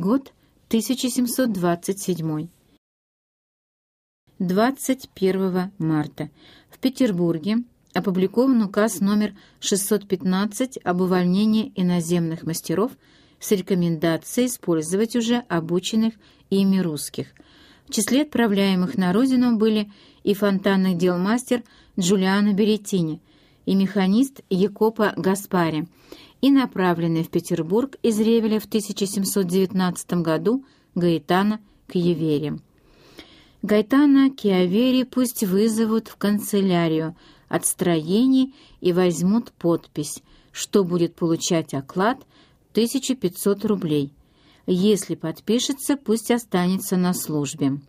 Год 1727. 21 марта. В Петербурге опубликован указ номер 615 об увольнении иноземных мастеров с рекомендацией использовать уже обученных ими русских. В числе отправляемых на родину были и фонтанных дел мастер Джулиано Береттини, и механист Якопа Гаспари, и направленный в Петербург из Ревеля в 1719 году Гаэтана Кьявери. Гайтана Киавери пусть вызовут в канцелярию от строений и возьмут подпись, что будет получать оклад 1500 рублей. Если подпишется, пусть останется на службе.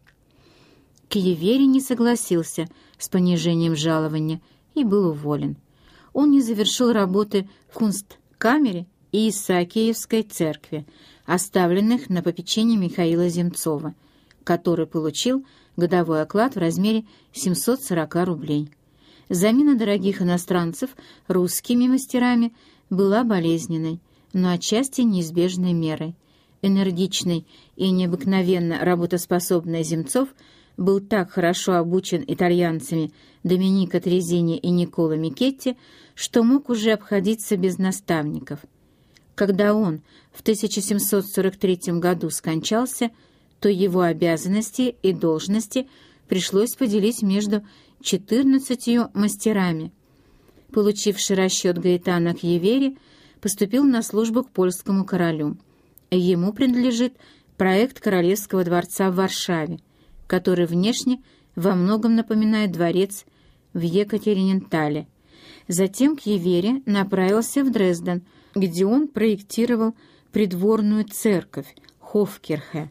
Киевери не согласился с понижением жалования и был уволен. Он не завершил работы в Кунсткамере и Исаакиевской церкви, оставленных на попечение Михаила Земцова, который получил годовой оклад в размере 740 рублей. Замена дорогих иностранцев русскими мастерами была болезненной, но отчасти неизбежной мерой. Энергичный и необыкновенно работоспособный Земцов был так хорошо обучен итальянцами Доминика Трезини и Никола Микетти, что мог уже обходиться без наставников. Когда он в 1743 году скончался, то его обязанности и должности пришлось поделить между четырнадцатью мастерами. Получивший расчет Гаэтана к поступил на службу к польскому королю. Ему принадлежит проект Королевского дворца в Варшаве, который внешне во многом напоминает дворец в Екатеринентале. Затем к Евере направился в Дрезден, где он проектировал придворную церковь Хофкерхе,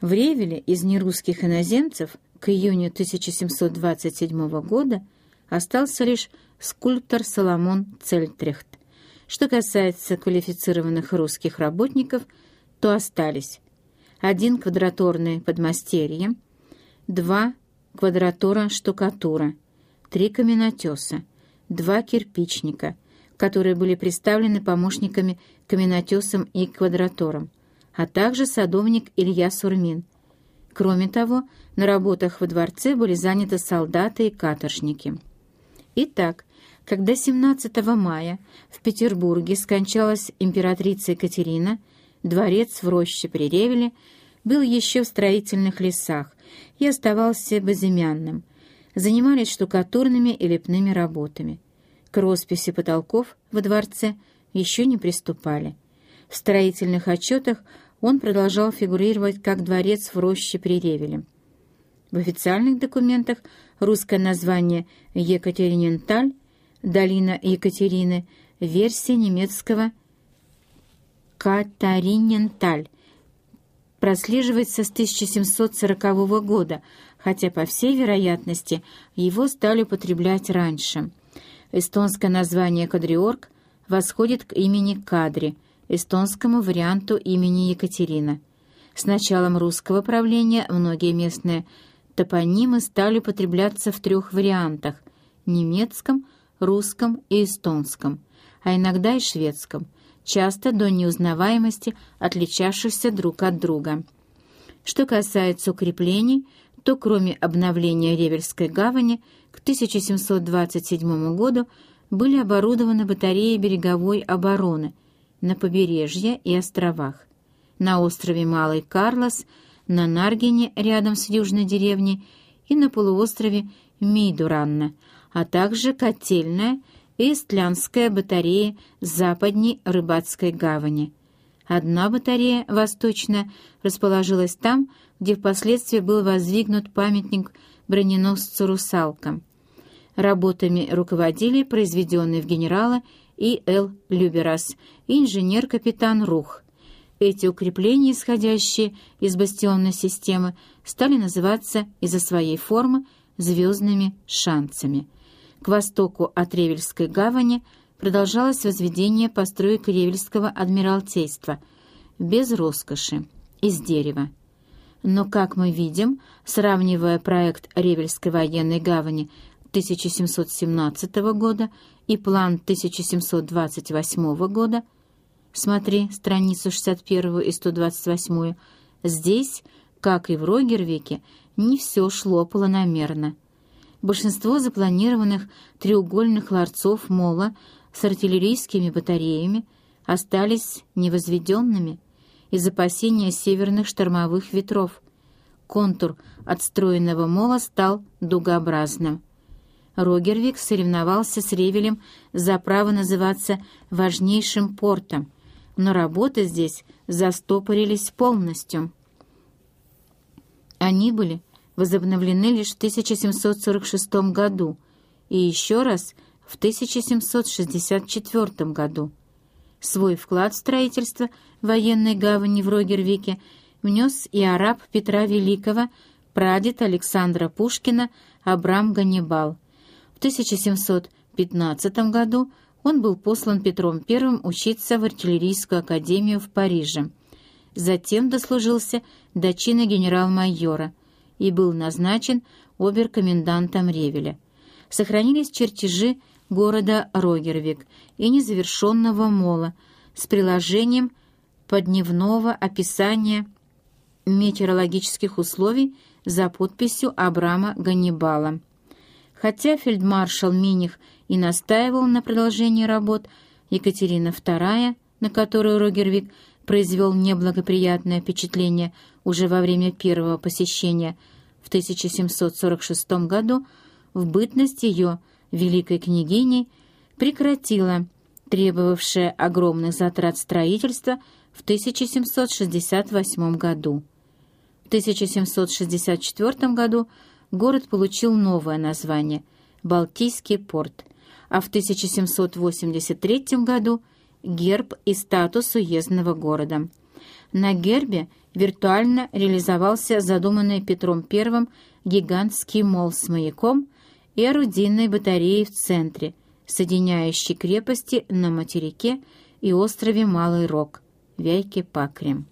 в Ревеле из нерусских иноземцев к июню 1727 года остался лишь скульптор Соломон Цельтрехт. Что касается квалифицированных русских работников, то остались один квадратурный подмастерье, два квадратура штукатура, три каменотеса, два кирпичника, которые были представлены помощниками каменотесам и квадраторам, а также садовник Илья Сурмин. Кроме того, на работах во дворце были заняты солдаты и каторжники. Итак, когда 17 мая в Петербурге скончалась императрица Екатерина, дворец в роще при Ревеле был еще в строительных лесах и оставался безымянным. Занимались штукатурными и лепными работами. К росписи потолков во дворце еще не приступали. В строительных отчетах он продолжал фигурировать как дворец в роще при Ревеле. В официальных документах русское название Екатериненталь, долина Екатерины, версия немецкого Катариненталь, прослеживается с 1740 года, хотя, по всей вероятности, его стали употреблять раньше. Эстонское название Кадриорг восходит к имени Кадри – эстонскому варианту имени Екатерина. С началом русского правления многие местные топонимы стали употребляться в трех вариантах – немецком, русском и эстонском, а иногда и шведском, часто до неузнаваемости отличавшихся друг от друга. Что касается укреплений, то кроме обновления Ревельской гавани к 1727 году были оборудованы батареи береговой обороны – на побережье и островах. На острове Малый Карлос, на Наргине рядом с южной деревней и на полуострове Мидуранна, а также котельная Истлянская батарея западней Рыбацкой гавани. Одна батарея, восточная, расположилась там, где впоследствии был воздвигнут памятник броненосцу «Русалкам». Работами руководили произведенные в генерала и Л. Люберас, инженер-капитан Рух. Эти укрепления, исходящие из бастионной системы, стали называться из-за своей формы звездными шанцами. К востоку от Ревельской гавани продолжалось возведение построек Ревельского адмиралтейства, без роскоши, из дерева. Но, как мы видим, сравнивая проект Ревельской военной гавани 1717 года и план 1728 года, смотри страницу 61 и 128, здесь, как и в Рогервике, не все шло планомерно. Большинство запланированных треугольных ларцов мола с артиллерийскими батареями остались невозведенными из опасения северных штормовых ветров. Контур отстроенного мола стал дугообразным. Рогервик соревновался с Ревелем за право называться важнейшим портом, но работы здесь застопорились полностью. Они были возобновлены лишь в 1746 году и еще раз в 1764 году. Свой вклад в строительство военной гавани в Рогервике внес и араб Петра Великого, прадед Александра Пушкина Абрам Ганнибал. В 1715 году он был послан Петром I учиться в артиллерийскую академию в Париже. Затем дослужился до чина генерал-майора и был назначен обер-комендантом Ревеля. Сохранились чертежи города Рогервик и незавершенного мола с приложением подневного описания метеорологических условий за подписью Абрама Ганнибала. Хотя фельдмаршал Миних и настаивал на продолжении работ, Екатерина II, на которую Рогервик произвел неблагоприятное впечатление уже во время первого посещения в 1746 году, в бытность ее великой княгиней прекратила требовавшее огромных затрат строительства в 1768 году. В 1764 году город получил новое название – Балтийский порт, а в 1783 году – герб и статус уездного города. На гербе виртуально реализовался задуманный Петром I гигантский мол с маяком и орудийной батареей в центре, соединяющей крепости на материке и острове Малый Рог, Вяйке-Пакрем.